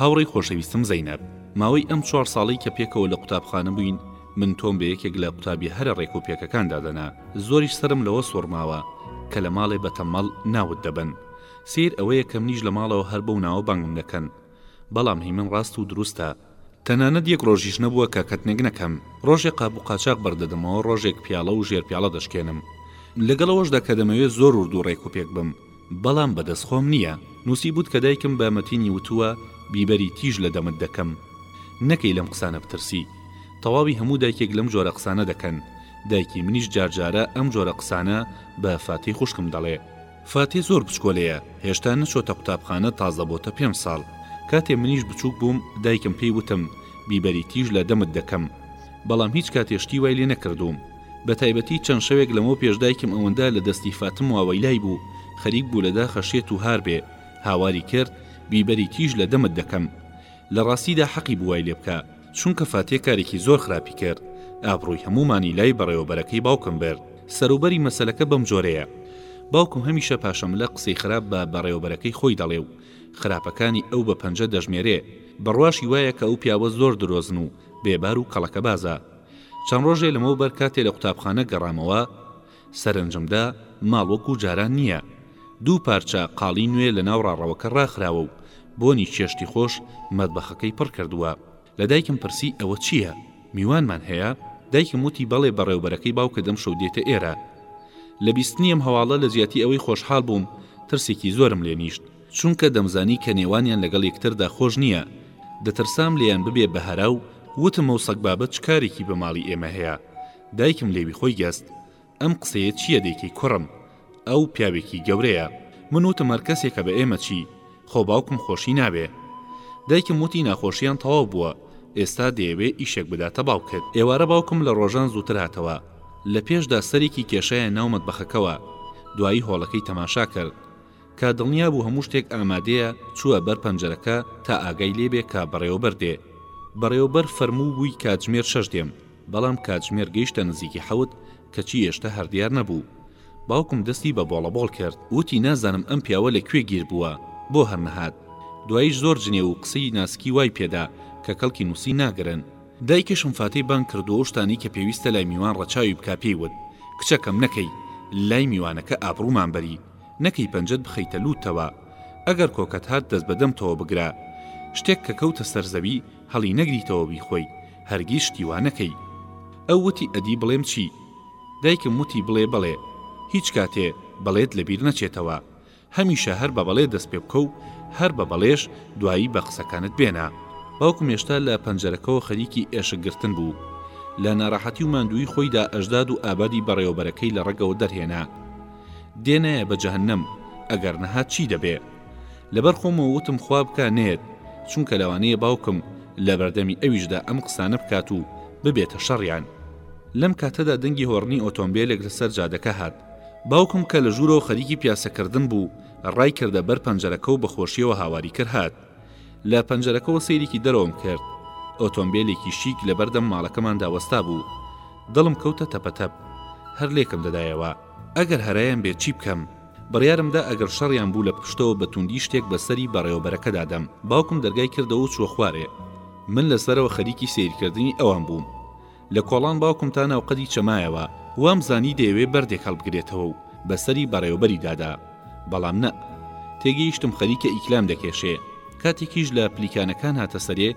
هاوڕێی خۆشەویستم زەینەب ماوەی ئەم چوار ساڵی کە پێکەوە لە قوتابخانە بووین من تۆم بە یەکێک لە قوتابی هەرە ڕێک و پێکەکان دادەنا زۆریش سرم لەوە سوڕماوە کە لە ماڵێ بەتەمەڵ ناوت دەبەن سیر ئەوەیە کە منیش لە ماڵەوە هەر بەو ناوە بانگم دەکەن بەڵام هی من ڕاست و دروستە تەنانەت یەک ڕۆژیش نەبووە کە کەتنێک نەکەم. ڕۆژێک قاپ و قاچاغ بەر دەدەمەوە، ڕۆژێک پیاڵە و ژێر پیاڵە دەشکێنم. لەگەڵ ئەوەشدا کە دەمەوێت زۆر ورد و ڕێک و پێک بم، بەڵام بە دەست خۆم نییە. نووسیبووت کە دایکم بە مەتینی وتووە، بیبەری تیژ لە دەمت دەکەم. نەکەی لەم قسانە بترسی. تەواوی هەموو دایکێک لەم جۆرە قسانە دەکەن. دایکی منیش جارجارە ئەم جۆرە قسانە بە فاتەی خوشکم دەڵێ. فاتێ زۆر بچکۆلەیە هێشتا نەچۆتە قوتابخانە تازە بۆتە پێنج ساڵ کاتێ منیش بچوک بووم دایکم پێی وتم بیبەریتیش لە دەمت دەکەم بەڵام هیچ کاتێ شتی وای لێ نەکردووم بە تایبەتی چەند شەوێک لەمەو پێش دایکم ئەوەندە لە دەستی فاتم واوەی لای بوو خەریک بوو لە داخە شێت و هار بێ هاواری کرد بیبەریتیش لە دەمت دەکەم لە ڕاستیدا حەقی بوو وای لێ بکا چونکە فاتیە کارێکی زۆر خراپی کرد ئابڕووی هەموومانی لای بەڕێوەبەرەکەی باوکم برد، سەروبەری مەسەلەکە بەم جۆرەیە باوکم هەمیشە پاشەملە قسەی خراپ بە بەڕێوەبەرەکەی خۆی دەڵێ و خراپەکانی ئەو بە پەنجە دەژمێرێ بڕواشی وایە کە ئەو پیاوە زۆر درۆزن و بێبار و کەڵەکەبازە چەند ڕۆژێ لەمەوبەر کاتێ لە قوتابخانە گەڕامەوە سەرەنجمدا ماڵ وەکو جاران نییە، دوو پارچە قاڵی نوێ لە ناو ڕاڕەوەکە ڕاخراوە و بۆنی چێشتی خۆش مەتبەخەکەی پڕ کردووە. لە دایکم پرسی ئەوە چییە؟ میوانمان هەیە؟ دایکم وتی بەڵێ بەڕێوبەرەکەی باوکت ئەم شەو دێتە ئێرە. لە بیستنی ئەم هەواڵە لە جیاتی ئەوەی خۆشحاڵ بووم، ترسێکی زۆرم لێ نیشت. چونکە دەمزانی کە نێوانیان لەگەڵ یەکتردا خۆش نییە، دەترسام لێیان ببێ بە هەرا و وتم ئەو سەگبابە چ کارێکی بە ماڵی ئێمە هەیە؟ دایکم لێوی خۆی گەست، ئەم قسەیە چییە دەیکەی کوڕم؟ ئەو پیاوێکی گەورەیە. من وتم هەر کەسێکە بە ئێمە چی، خۆ باوکم خۆشی ناوێ. دایکم وتی ناخۆشییان تەواو بووە، ئێستا دەیەوێ ئیشێک بداتە باوکت. ئێوارە باوکم لە ڕۆژان زووتر هاتەوە، لە پێشدا سەرێکی کێشایە ناو مەتبەخەکەوە، دوایی هۆڵەکەی تەماشا کرد. کە دڵنیا بوو هەموو شتێک ئامادەیە چووە بەر پەنجەرەکە تا ئاگای لێ بێ کە بەڕێوەبەر دێ بەڕێوەبەر فەرموو بووی کاتژمێر شەش دێم بەڵام کاتژمێر گەیشتە نزیکی حەوت کەچی ئێشتا هەر دیار نەبوو باوکم دەستی بە بۆڵە بۆڵ کرد وتی نازانم ئەم پیاوە لە کوێ گیر بووە بۆ هەر نەهات دوایش زۆر جنێو و قسەی ناسکی وای پێدا کە کەڵکی نووسی ناگرن دایکیشم فاتەی بانگ کردو ئەو شتانەی کە پێویستە لای میوان ڕەچاوی بکا پێی وت کچەکەم نەکەی لای میوانەکە ئابڕوومان بەری. نەکەی پەنجەت بخەیتە لووتتەوە. ئەگەر کۆکەت هات دەست بە دەمتەوە بگرە. شتێک کە کەوتە سەر زەوی هەڵی نەگریتەوە بیخۆی، هەرگیز شتی وا نەکەی. ئەو وتی ئەدی بڵێم چی؟ دایکم وتی بڵێ بەڵێ. هیچ کاتێ بەڵێت لەبیر نەچێتەوە. هەمیشە هەر بە بەڵێ دەست پێ بکە و هەر بە بەڵێش دوایی بە قسەکانت بێنە. باوکم هێشتا لە پەنجەرەکەوە خەریکی ئێشک گرتن بوو. لە ناڕەحەتی و ماندوویی خۆیدا ئەژداد و ئابادی بەڕێوەبەرەکەی لە ڕەگەوە دەرهێنا. دێ نایە بە جەهەنەم ئەگەر نەهات چی دەبێ لەبەر خۆمەوە وتم خوا بکا نەیەت چونکە لەوانەیە باوکم لە بەردەمی ئەویشدا ئەم قسانە بکات و ببێتە شەڕیان لەم کاتەدا دەنگی هۆڕنی ئۆتۆمبێلێک لەسەر جادەکە هات باوکم کە لە ژوورەوە خەریکی پیاسەکردن بوو ڕای کردە بەر پەنجەرەکە و بەخۆشیەوە هاواری کرد هات لە پەنجەرەکەەوە سەیرێکی دەرەوەم کرد ئۆتۆمبیلێکی شیک لەبەردەم ماڵەکەماندا وەستا بوو دڵم کەوتە تەپەتەپ هەر لێکم دەدایەوە ئەگەر هەرایان بێت چی بکەم؟ بڕیارم دا ئەگەر شەڕیان بوو لە پشتەوە بە توندی شتێک بە سەری بەڕێوەبەرەکەدا دەم. باوکم دەرگای کردەوە و چووە خوارێ. من لە سەرەوە خەریکی سەیرکردنی ئەوان بووم. لە کۆڵان باوکم تا ناو قەدی چەمایەوە. وامزانی دەیەوێ بەردێک هەڵبگرێتەوە و بە سەری بەڕێوەبەری دادا. بەڵام نە. تێگەیشتم خەریکە ئیکلام دەکێشێ. کاتێکیش لە پلیکانەکان هاتە سەرێ،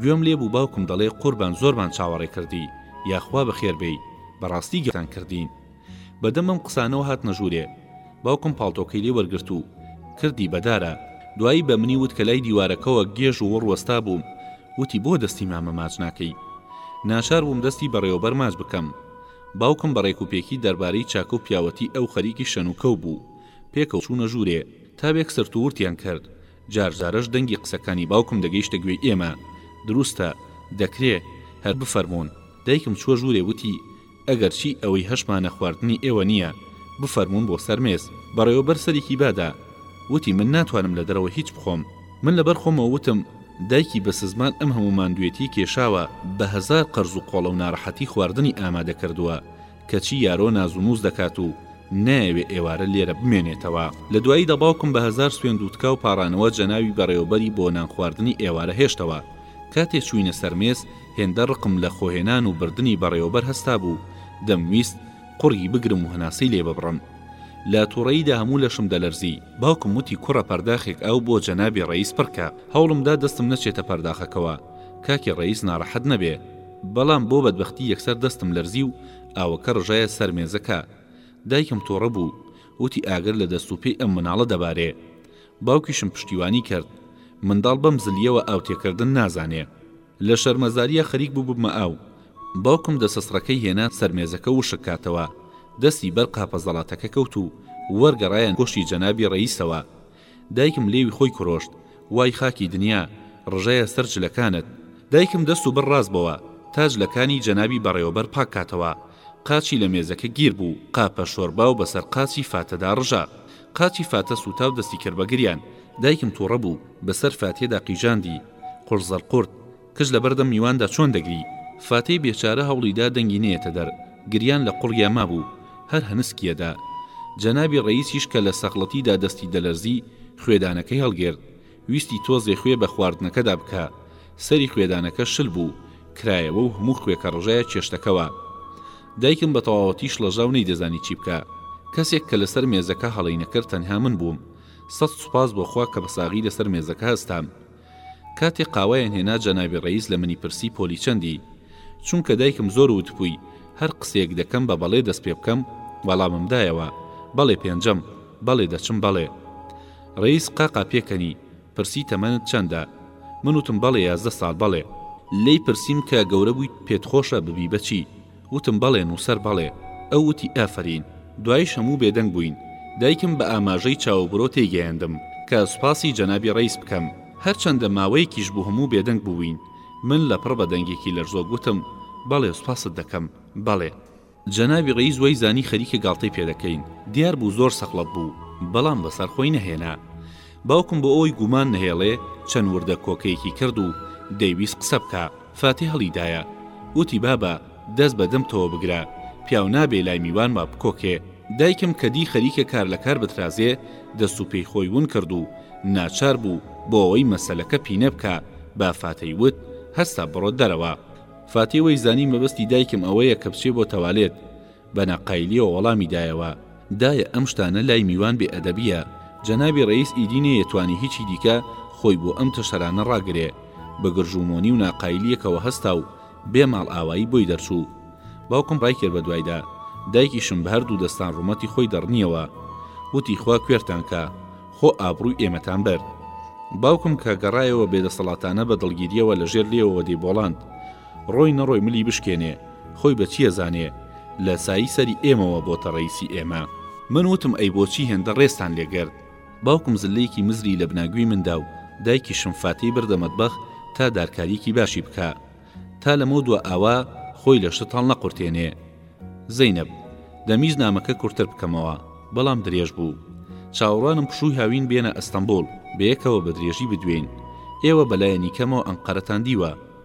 گوێم لێ بوو باوکم دەڵێ قوربان زۆرمان چاوەڕێ کردی یاخوا بەخێر بێی بەڕاستی گێلتان کردین بەدەم ئەم قسانەوە هاتنە ژوورێ باوکم پاڵتۆکەی لێ وەرگرت و کردی بە دارا دوایی بە منی وت کە لای دیوارەکەوە گێژ و وەڕ وەستا بووم وتی بۆ دەستی مامە ماچ ناکەی ناچار بووم دەستی بەڕێوەبەر ماچ بکەم باوکم بە ڕێکوپێکی دەربارەی چاکە و پیاوەتی ئەو خەریکی شەنوکەو بوو پێکەوە چوونە ژوورێ تاوێک سرت و ورتیان کرد جارجارەش دەنگی قسەکانی باوکم دەگەیشتە گوێی ئێمە، دروستە، دەکرێ، هەر بفەرموون، دایکم چووە ژوورێ وتی، ئەگەرچی ئەوەی هەشمانە خواردنی ئێوە نییە، بفەرموون بۆ سەر مێز، بەڕێوەبەر سەرێکی بادا، وتی، من ناتوانم لە دەرەوە هیچ بخۆم. من لەبەر خۆمەوە وتم، دایکی بە سزمان ئەم هەموو ماندووێتیی کێشاوە، بە هەزار قەرز و قۆڵە و نارەحەتی خواردنی ئامادە کردووە، کەچی یارۆ ناز و نووز دەکات و نایەوێ ئێوارە لێرە بمێنێتەوە. لە دواییدا باوکم بە هەزار سوێند و تکا و پاڕانەوە جەنابی بەڕێوەبەری بۆ نانخواردنی ئێوارە هێشتەوە. کاتێ چووینە سەر مێز، هێندە ڕقم لە خۆهێنان و بردنی بەڕێوەبەر هەستابوو، دەمویست قوڕگی بگرم و هەناسەی لێ ببڕم. لە تووڕەییدا هەموو لەشم دەلەرزی. باوکم وتی کوڕە پەرداخێک ئاو بۆ جەنابی ڕەئیس پڕکە. هەوڵم دا دەستم نەچێتە پەرداخەکەوە، کاکی ڕەئیس ناڕەحەت نەبێ. بەڵام بۆ بەدبەختی یەکسەر دەستم لەرزی و ئاوەکە ڕژایە سەر مێزەکە. دایکم تۆڕە بوو، وتی ئاگر لە دەست و پێی ئەم مناڵە دەبارێ. باوکیشم پشتیوانی کرد. منداڵ بەم زلیەوە ئاو تێکردن نازانێ. لە شەرمەزاریا خەریک بوو ببمە ئاو. باوکم دەسەسڕەکەی هێنا سەر مێزەکە وشک کاتەوە. دەستی بەر قاپە زەڵاتەکە کەوت و وەرگەڕایە کۆشکی جەنابی ڕەییسەوە. دایکم لێوی خۆی کوڕۆشت وای خاکی دنیا ڕژایە سەر جلەکانت دایکم دەست و بڕ ڕاست بەوە تا جلەکانی جەنابی بەڕێوەبەر پاک کاتەوە قاچی لە مێزەکە گیر بوو قاپە شۆرباو بەسەر قاچی فاتەدا ڕژا قاچی فاتە سوتاو دەستی کرد بە گریان دایکم توڕە بوو بەسەر فاتیەدا قیژاندی قوڕزەڵقورت کچ لەبەردەم میواندا چۆن دەگری؟ فاتەی بێچارە هەوڵیدا دەنگی نەیەتە دەر، گریان لە قوڕیا مابوو، هەر هەنسکی ئەدا. جەنابی ڕەییسیش کە لە سەغڵەتیدا دەستی دەلەرزی، خوێدانەکەی هەڵگێرد. ویستی تۆزێ خوێ بە خواردنەکەدا بکا. سەری خوێدانەکە شل بوو، کرایەوە و هەموو خوێکە ڕژایە چێشتەکەوە. دایکم بە تەواوەتی شڵەژا و نەیدەزانی چی بکا. کەسێک کە لەسەر مێزەکە هەڵەی نەکرد تەنها من بووم. سەد سوپاس بۆ خوا کە بە ساغی لەسەر مێزەکە هەستام. کاتێ قاوەیان هێنا جەنابی ڕەییس لە منی پرسی پۆلی چەندی؟ چونکە دایکم زۆر وتبووی هەر قسەیەک دەکەم بە بەڵێ دەست پێ بکەم، وەڵامم دایەوە، بەڵێ پێنجەم، بەڵێ دەچم بەڵێ. ڕەییس قاقا پێکەنی، پرسی تەمەنت چەندە؟ من وتم بەڵێ یازدە ساڵ بەڵێ. لێی پرسیم کە گەورە بوویت پێت خۆشە ببی بە چی؟ وتم بەڵێ نووسەر بەڵێ. ئەو وتی ئافەرین. دوایش هەموو بێدەنگ بووین. دایکم بە ئاماژەی چاووبرۆ تێیگەیاندم کە سوپاسی جەنابی ڕەییس بکەم. هەرچەندە ماوەیەکیش بوو هەموو بێدەنگ بووین. من لە پڕ بە دەنگێکی لەرزۆک وتم بەڵێ سوپاست دەکەم. بەڵێ. جەنابی ڕەییس وای زانی خەریکە گاڵتەی پێ دەکەین. دیار بوو زۆر سەخڵەت بوو. بەڵام بە سەر خۆی نەهێنا. باوکم بۆ ئەوەی گومان نەهێڵێ چەند وردە کۆکەیەکی کرد و دەیویست قسە بکا. فاتیح هەڵیدایە وتی بابە دەست بە دەمتەوە بگرە، پیاو نابێ لای میوان وا بکۆکێ. دایکم کە دی خەریکە کار لە کار بترازێ، دەست و پێی خۆی ون کرد و ناچار بوو بۆ ئەوەی مەسەلەکە پینە بکا، بە فاتێی وت هەستا بڕۆ دەرەوە. فاتێ وەیزانی مەبەستی دایکم ئەوەیە کە بچێ بۆ تەوالێت. بە ناقایلیەوە وەڵامی دایەوە، دایە ئەم شتانە لای میوان بێ ئەدەبیە، جەنابی ڕەییس ئیدی نەیەتوانی هیچی دیکە خۆی بۆ ئەم تەشەرانە ڕاگرێ، بە گرژومۆنی و ناقایلیەکەوە هەستا و بێ ماڵئاوایی بۆی دەرچوو. باوکم ڕایکرد بە دوایدا. دایکیشم بە هەر دوو دەستان ڕوومەتی خۆی دەڕنیەوە. وتی خوا کوێرتان کا. خۆ ئابڕووی ئێمەتان برد. باوکم کە گەڕایەوە بێ دەسەڵاتانە بە دڵگیریەوە لە ژێر لێوەوە دەیبۆڵاند. ڕۆی نەڕۆی ملی بشکێنێ خۆی بە چی ئەزانێ لە سایی سەری ئێمەوە بۆتە ڕەیسی ئێمە من وتم ئەی بۆچی هێندە ڕێزتان لێ گرت باوکم زللەیەکی مزری لە بناگوی من دا و دایکیشم فاتەی بردە مەتبەخ تا دارکاریەکی باشی بکا تا لەمەو دوا ئاوا خۆی لە شتت هەڵنەقورتێنێ زەینەب دەمیست نامەکە کورتر بکەمەوە بەڵام درێژ بوو چاوەڕوانم پشووی هاوین بێنە ئەستەمبوڵ بەیەکەوە بە درێژی بدوێین ئێوە بە لایەنی کەمەوە ئەنقەرەتان دیوە